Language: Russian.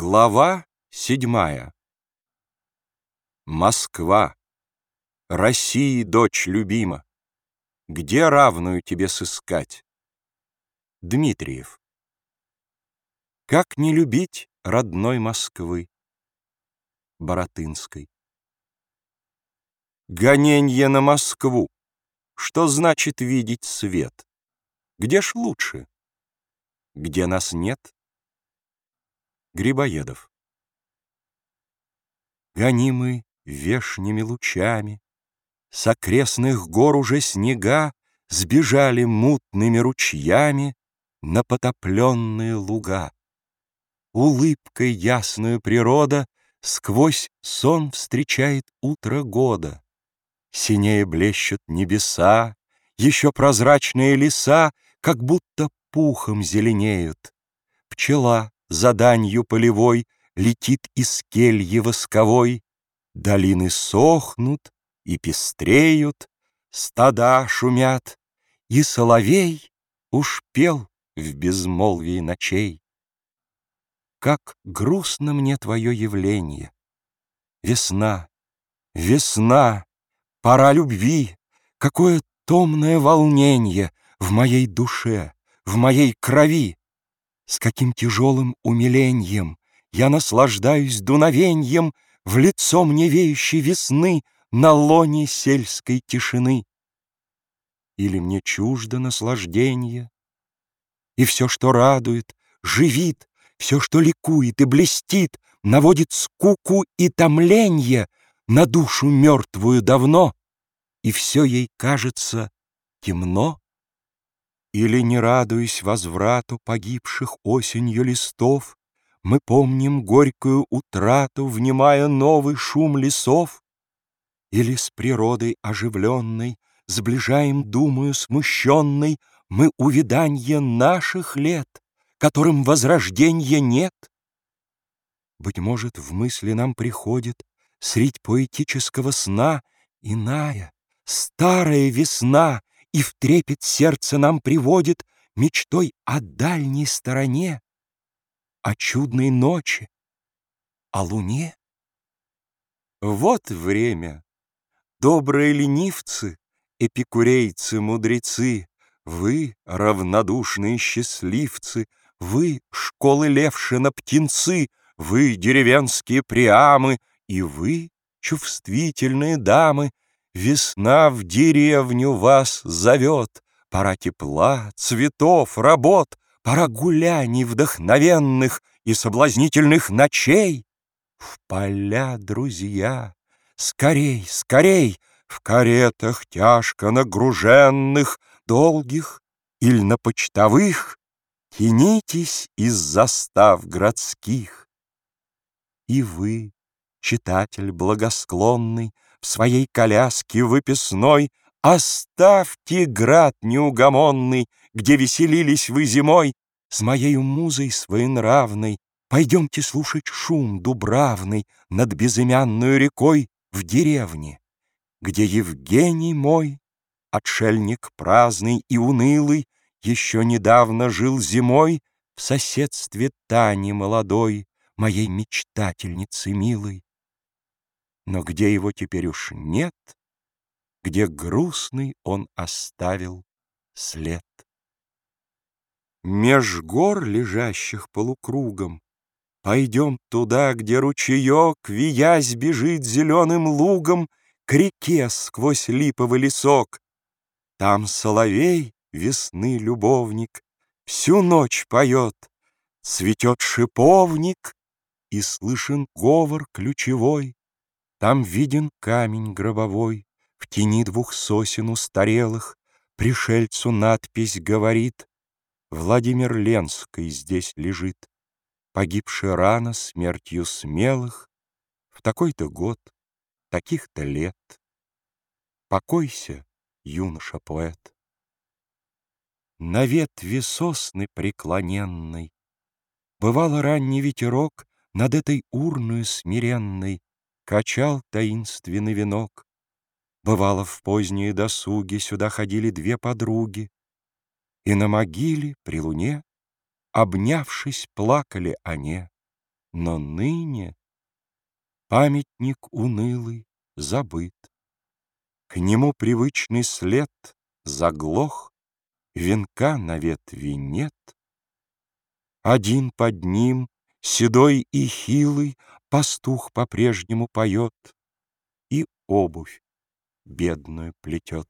Глава седьмая Москва, России дочь любима, Где равную тебе сыскать? Дмитриев Как не любить родной Москвы? Баратынской Гоненье на Москву, что значит видеть свет? Где ж лучше? Где нас нет? Грибоедов. Гонимы вешними лучами, С окрестных гор уже снега Сбежали мутными ручьями На потопленные луга. Улыбкой ясную природа Сквозь сон встречает утро года. Синее блещут небеса, Еще прозрачные леса Как будто пухом зеленеют. Пчела заданью полевой Летит из кельи восковой, Долины сохнут и пестреют, Стада шумят, и соловей Уж пел в безмолвии ночей. Как грустно мне твое явление! Весна, весна, пора любви, Какое томное волнение В моей душе, в моей крови! С каким тяжелым умилением Я наслаждаюсь дуновеньем В лицо мне веющей весны На лоне сельской тишины. Или мне чуждо наслаждение, И все, что радует, живит, Все, что ликует и блестит, Наводит скуку и томленье На душу мертвую давно, И все ей кажется темно. Или, не радуясь возврату Погибших осенью листов, Мы помним горькую утрату, Внимая новый шум лесов? Или с природой оживленной Сближаем, думаю, смущенной Мы увиданье наших лет, Которым возрожденья нет? Быть может, в мысли нам приходит Средь поэтического сна Иная, старая весна, и в трепет сердце нам приводит Мечтой о дальней стороне, О чудной ночи, о луне. Вот время, добрые ленивцы, Эпикурейцы, мудрецы, Вы, равнодушные счастливцы, Вы, школы Левшина, птенцы, Вы, деревенские приамы, И вы, чувствительные дамы, Весна в деревню вас зовет, Пора тепла, цветов, работ, Пора гуляний вдохновенных И соблазнительных ночей. В поля, друзья, скорей, скорей, В каретах тяжко нагруженных, Долгих или на почтовых, Тянитесь из застав городских. И вы, читатель благосклонный, в своей коляске выписной Оставьте град неугомонный, Где веселились вы зимой, С моею музой своенравной Пойдемте слушать шум дубравный Над безымянную рекой В деревне, где Евгений мой, Отшельник праздный и унылый, Еще недавно жил зимой В соседстве Тани молодой, Моей мечтательницы милой. Но где его теперь уж нет, Где грустный он оставил след. Меж гор, лежащих полукругом, Пойдем туда, где ручеек, Виясь, бежит зеленым лугом К реке сквозь липовый лесок. Там соловей, весны любовник, Всю ночь поет, цветет шиповник, И слышен говор ключевой. Там виден камень гробовой, В тени двух сосен устарелых, Пришельцу надпись говорит, Владимир Ленский здесь лежит, Погибший рано смертью смелых, В такой-то год, таких-то лет. Покойся, юноша-поэт. На ветви сосны преклоненной Бывало ранний ветерок Над этой урною смиренной Качал таинственный венок. Бывало, в поздние досуги Сюда ходили две подруги, И на могиле при луне, Обнявшись, плакали они. Но ныне памятник унылый забыт. К нему привычный след заглох, Венка на ветви нет. Один под ним, седой и хилый, Пастух по-прежнему поет И обувь бедную плетет.